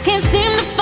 I can't seem to